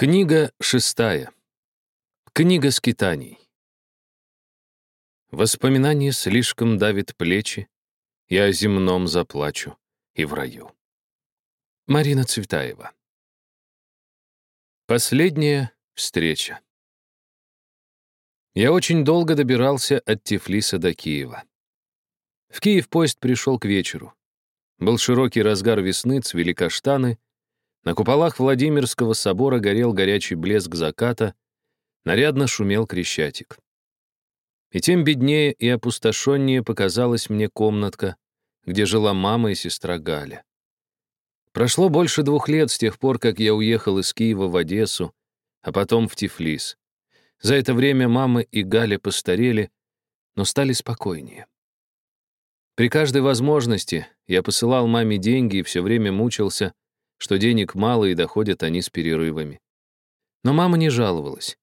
Книга шестая. Книга скитаний. Воспоминание слишком давит плечи, Я о земном заплачу и в раю. Марина Цветаева. Последняя встреча. Я очень долго добирался от Тифлиса до Киева. В Киев поезд пришел к вечеру. Был широкий разгар весны, цвели каштаны — на куполах Владимирского собора горел горячий блеск заката, нарядно шумел крещатик. И тем беднее и опустошеннее показалась мне комнатка, где жила мама и сестра Галя. Прошло больше двух лет с тех пор, как я уехал из Киева в Одессу, а потом в Тифлис. За это время мама и Галя постарели, но стали спокойнее. При каждой возможности я посылал маме деньги и все время мучился, что денег мало и доходят они с перерывами. Но мама не жаловалась.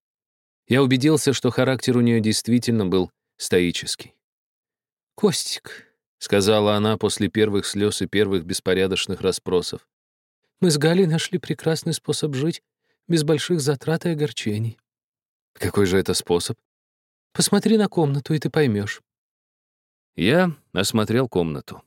Я убедился, что характер у нее действительно был стоический. «Костик», — сказала она после первых слез и первых беспорядочных расспросов, «мы с Галей нашли прекрасный способ жить без больших затрат и огорчений». «Какой же это способ?» «Посмотри на комнату, и ты поймешь». Я осмотрел комнату.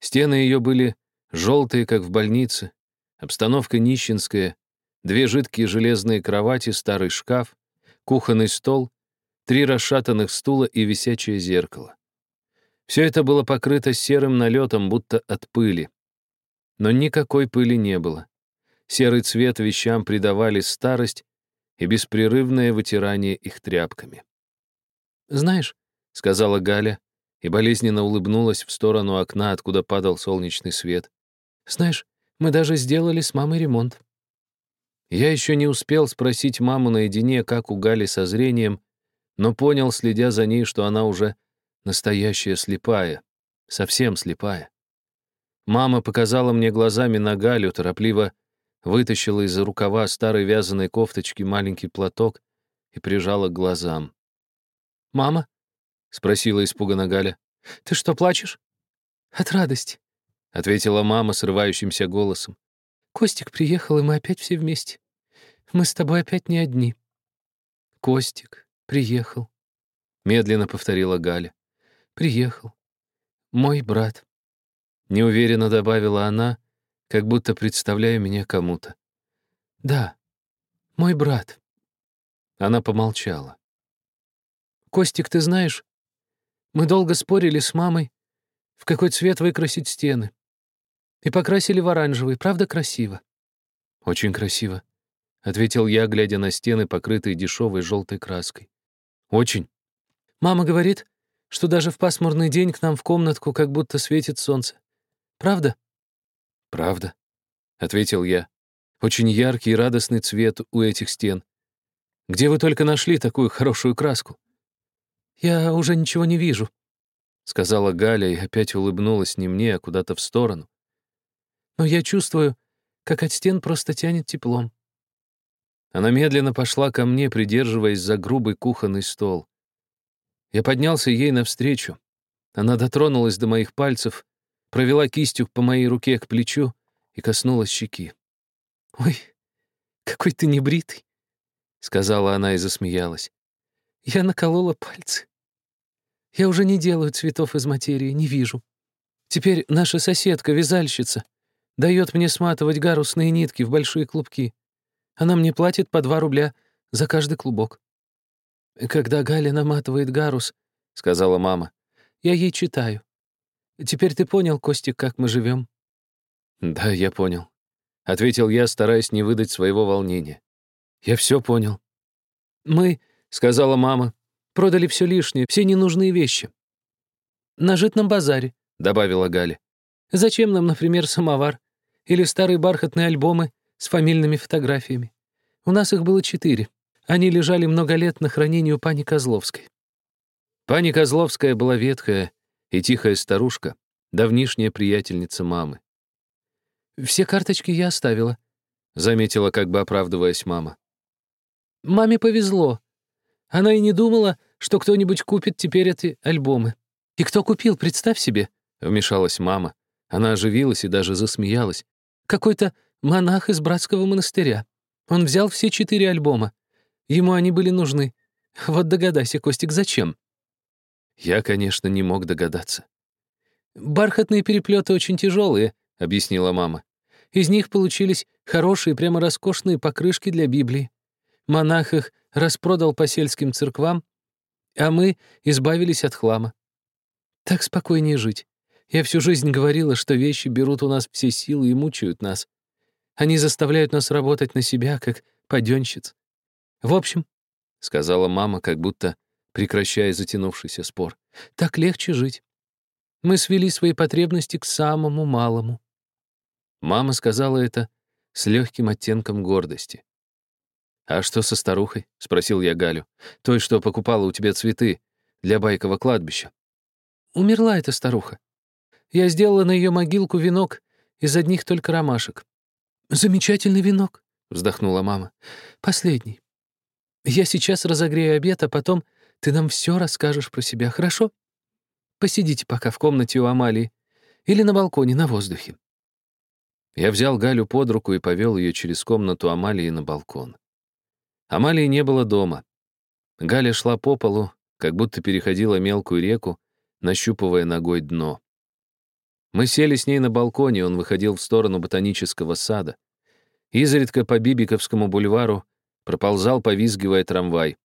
Стены ее были желтые, как в больнице, обстановка нищенская, две жидкие железные кровати, старый шкаф, кухонный стол, три расшатанных стула и висячее зеркало. Все это было покрыто серым налетом, будто от пыли. Но никакой пыли не было. Серый цвет вещам придавали старость и беспрерывное вытирание их тряпками. «Знаешь», — сказала Галя, и болезненно улыбнулась в сторону окна, откуда падал солнечный свет. Знаешь, мы даже сделали с мамой ремонт. Я еще не успел спросить маму наедине, как у Гали со зрением, но понял, следя за ней, что она уже настоящая слепая, совсем слепая. Мама показала мне глазами на Галю, торопливо вытащила из-за рукава старой вязаной кофточки маленький платок и прижала к глазам. «Мама?» — спросила испуганно Галя. «Ты что, плачешь?» «От радости», — ответила мама срывающимся голосом. «Костик приехал, и мы опять все вместе. Мы с тобой опять не одни». «Костик приехал», — медленно повторила Галя. «Приехал. Мой брат». Неуверенно добавила она, как будто представляя меня кому-то. «Да, мой брат». Она помолчала. «Костик, ты знаешь, мы долго спорили с мамой, в какой цвет выкрасить стены. И покрасили в оранжевый. Правда красиво?» «Очень красиво», — ответил я, глядя на стены, покрытые дешевой желтой краской. «Очень». «Мама говорит, что даже в пасмурный день к нам в комнатку как будто светит солнце. Правда?» «Правда», — ответил я. «Очень яркий и радостный цвет у этих стен. Где вы только нашли такую хорошую краску?» «Я уже ничего не вижу», — сказала Галя и опять улыбнулась не мне, а куда-то в сторону но я чувствую, как от стен просто тянет теплом. Она медленно пошла ко мне, придерживаясь за грубый кухонный стол. Я поднялся ей навстречу. Она дотронулась до моих пальцев, провела кистью по моей руке к плечу и коснулась щеки. «Ой, какой ты небритый», — сказала она и засмеялась. «Я наколола пальцы. Я уже не делаю цветов из материи, не вижу. Теперь наша соседка, вязальщица, Дает мне сматывать гарусные нитки в большие клубки. Она мне платит по два рубля за каждый клубок. «Когда Галя наматывает гарус», — сказала мама, — «я ей читаю. Теперь ты понял, Костик, как мы живем?» «Да, я понял», — ответил я, стараясь не выдать своего волнения. «Я все понял». «Мы», — сказала мама, — «продали все лишнее, все ненужные вещи». «На житном базаре», — добавила Галя. «Зачем нам, например, самовар? Или старые бархатные альбомы с фамильными фотографиями. У нас их было четыре. Они лежали много лет на хранении у пани Козловской. Пани Козловская была ветхая и тихая старушка, давнишняя приятельница мамы. «Все карточки я оставила», — заметила, как бы оправдываясь мама. «Маме повезло. Она и не думала, что кто-нибудь купит теперь эти альбомы. И кто купил, представь себе», — вмешалась мама. Она оживилась и даже засмеялась. Какой-то монах из братского монастыря. Он взял все четыре альбома. Ему они были нужны. Вот догадайся, Костик, зачем?» Я, конечно, не мог догадаться. «Бархатные переплеты очень тяжелые», — объяснила мама. «Из них получились хорошие, прямо роскошные покрышки для Библии. Монах их распродал по сельским церквам, а мы избавились от хлама. Так спокойнее жить. Я всю жизнь говорила, что вещи берут у нас все силы и мучают нас. Они заставляют нас работать на себя, как паденщиц. В общем, — сказала мама, как будто прекращая затянувшийся спор, — так легче жить. Мы свели свои потребности к самому малому. Мама сказала это с легким оттенком гордости. «А что со старухой?» — спросил я Галю. «Той, что покупала у тебя цветы для байкового кладбища». «Умерла эта старуха. Я сделала на ее могилку венок из одних только ромашек. «Замечательный венок», — вздохнула мама. «Последний. Я сейчас разогрею обед, а потом ты нам все расскажешь про себя, хорошо? Посидите пока в комнате у Амалии или на балконе на воздухе». Я взял Галю под руку и повел ее через комнату Амалии на балкон. Амалии не было дома. Галя шла по полу, как будто переходила мелкую реку, нащупывая ногой дно. Мы сели с ней на балконе, он выходил в сторону ботанического сада. Изредка по Бибиковскому бульвару проползал, повизгивая трамвай.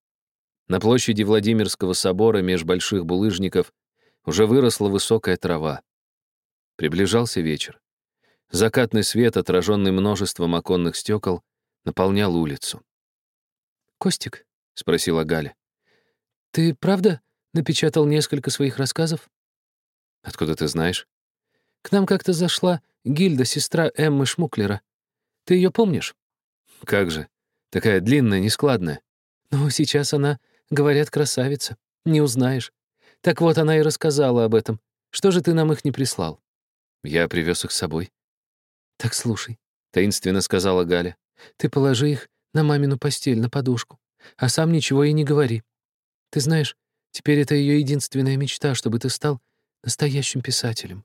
На площади Владимирского собора меж больших булыжников уже выросла высокая трава. Приближался вечер. Закатный свет, отраженный множеством оконных стекол, наполнял улицу. «Костик», — спросила Галя, — «ты правда напечатал несколько своих рассказов?» «Откуда ты знаешь?» К нам как-то зашла Гильда, сестра Эммы Шмуклера. Ты ее помнишь? Как же. Такая длинная, нескладная. Ну, сейчас она, говорят, красавица. Не узнаешь. Так вот, она и рассказала об этом. Что же ты нам их не прислал? Я привез их с собой. Так слушай, — таинственно сказала Галя. Ты положи их на мамину постель, на подушку. А сам ничего и не говори. Ты знаешь, теперь это ее единственная мечта, чтобы ты стал настоящим писателем.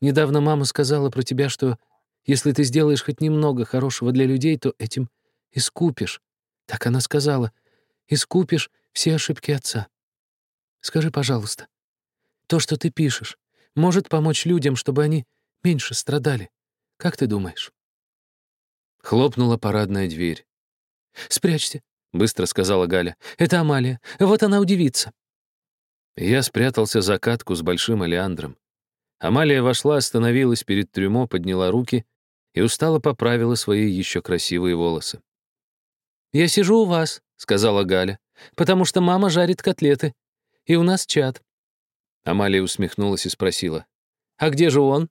Недавно мама сказала про тебя, что если ты сделаешь хоть немного хорошего для людей, то этим искупишь. Так она сказала. Искупишь все ошибки отца. Скажи, пожалуйста, то, что ты пишешь, может помочь людям, чтобы они меньше страдали. Как ты думаешь?» Хлопнула парадная дверь. «Спрячься», — быстро сказала Галя. «Это Амалия. Вот она удивится». Я спрятался за катку с большим олеандром. Амалия вошла, остановилась перед трюмо, подняла руки и устало поправила свои еще красивые волосы. «Я сижу у вас», — сказала Галя, «потому что мама жарит котлеты, и у нас чат». Амалия усмехнулась и спросила, «А где же он?»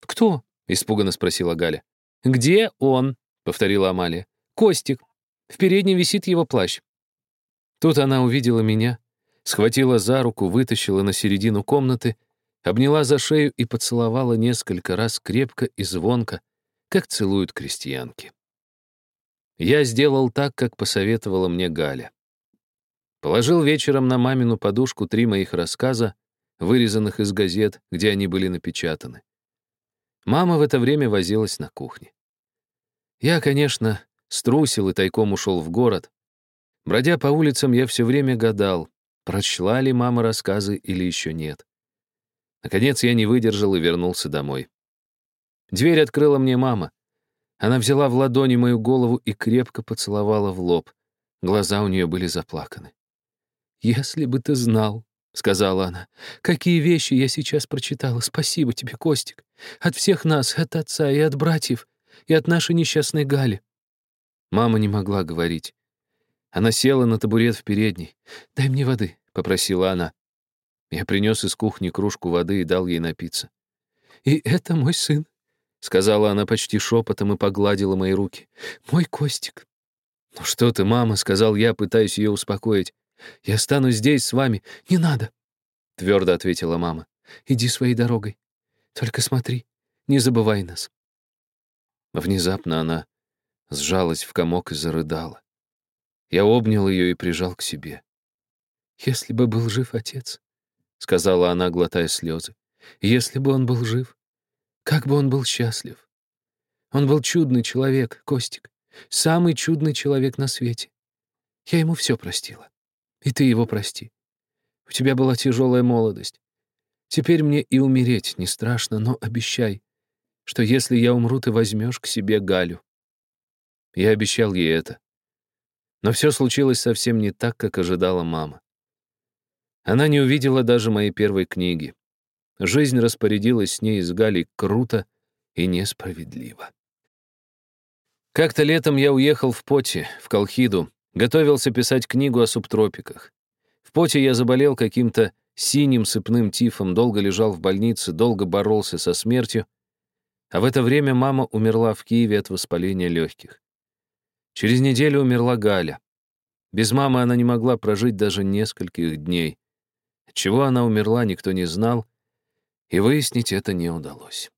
«Кто?» — испуганно спросила Галя. «Где он?» — повторила Амалия. «Костик. В переднем висит его плащ». Тут она увидела меня, схватила за руку, вытащила на середину комнаты обняла за шею и поцеловала несколько раз крепко и звонко, как целуют крестьянки. Я сделал так, как посоветовала мне Галя. Положил вечером на мамину подушку три моих рассказа, вырезанных из газет, где они были напечатаны. Мама в это время возилась на кухне. Я, конечно, струсил и тайком ушел в город. Бродя по улицам, я все время гадал, прочла ли мама рассказы или еще нет. Наконец я не выдержал и вернулся домой. Дверь открыла мне мама. Она взяла в ладони мою голову и крепко поцеловала в лоб. Глаза у нее были заплаканы. «Если бы ты знал», — сказала она, — «какие вещи я сейчас прочитала. Спасибо тебе, Костик. От всех нас, от отца и от братьев, и от нашей несчастной Гали». Мама не могла говорить. Она села на табурет в передней. «Дай мне воды», — попросила она. Я принес из кухни кружку воды и дал ей напиться. «И это мой сын», — сказала она почти шепотом и погладила мои руки. «Мой Костик». «Ну что ты, мама», — сказал я, пытаясь ее успокоить. «Я останусь здесь с вами». «Не надо», — твердо ответила мама. «Иди своей дорогой. Только смотри, не забывай нас». Внезапно она сжалась в комок и зарыдала. Я обнял ее и прижал к себе. «Если бы был жив отец, — сказала она, глотая слезы. «Если бы он был жив, как бы он был счастлив. Он был чудный человек, Костик. Самый чудный человек на свете. Я ему все простила. И ты его прости. У тебя была тяжелая молодость. Теперь мне и умереть не страшно, но обещай, что если я умру, ты возьмешь к себе Галю. Я обещал ей это. Но все случилось совсем не так, как ожидала мама. Она не увидела даже моей первой книги. Жизнь распорядилась с ней с Галей круто и несправедливо. Как-то летом я уехал в Поте, в Колхиду, готовился писать книгу о субтропиках. В Поте я заболел каким-то синим сыпным тифом, долго лежал в больнице, долго боролся со смертью, а в это время мама умерла в Киеве от воспаления легких. Через неделю умерла Галя. Без мамы она не могла прожить даже нескольких дней. Чего она умерла, никто не знал, и выяснить это не удалось.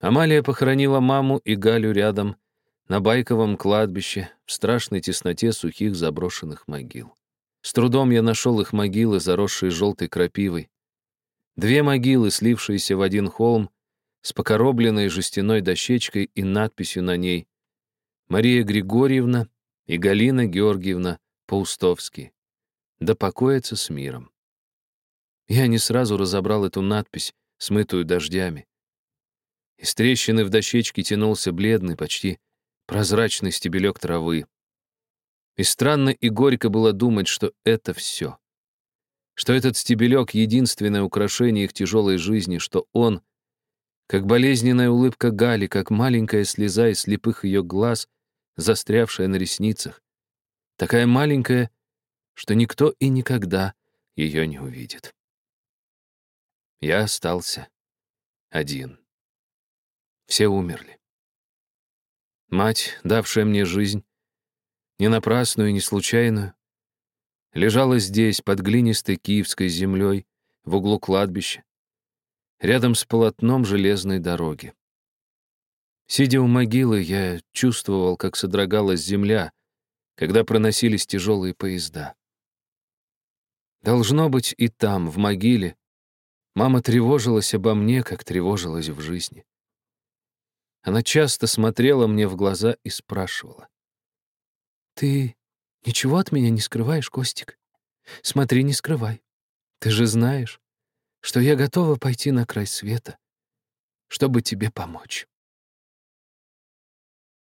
Амалия похоронила маму и Галю рядом, на Байковом кладбище, в страшной тесноте сухих заброшенных могил. С трудом я нашел их могилы, заросшие желтой крапивой. Две могилы, слившиеся в один холм, с покоробленной жестяной дощечкой и надписью на ней «Мария Григорьевна и Галина Георгиевна Паустовский. Да покоятся с миром». Я не сразу разобрал эту надпись, смытую дождями. Из трещины в дощечке тянулся бледный, почти прозрачный стебелек травы. И странно и горько было думать, что это все. Что этот стебелек — единственное украшение их тяжелой жизни, что он, как болезненная улыбка Гали, как маленькая слеза из слепых ее глаз, застрявшая на ресницах, такая маленькая, что никто и никогда ее не увидит. Я остался один. Все умерли. Мать, давшая мне жизнь, не напрасную, не случайную, лежала здесь, под глинистой киевской землей, в углу кладбища, рядом с полотном железной дороги. Сидя у могилы, я чувствовал, как содрогалась земля, когда проносились тяжелые поезда. Должно быть, и там, в могиле, мама тревожилась обо мне, как тревожилась в жизни. Она часто смотрела мне в глаза и спрашивала. «Ты ничего от меня не скрываешь, Костик? Смотри, не скрывай. Ты же знаешь, что я готова пойти на край света, чтобы тебе помочь».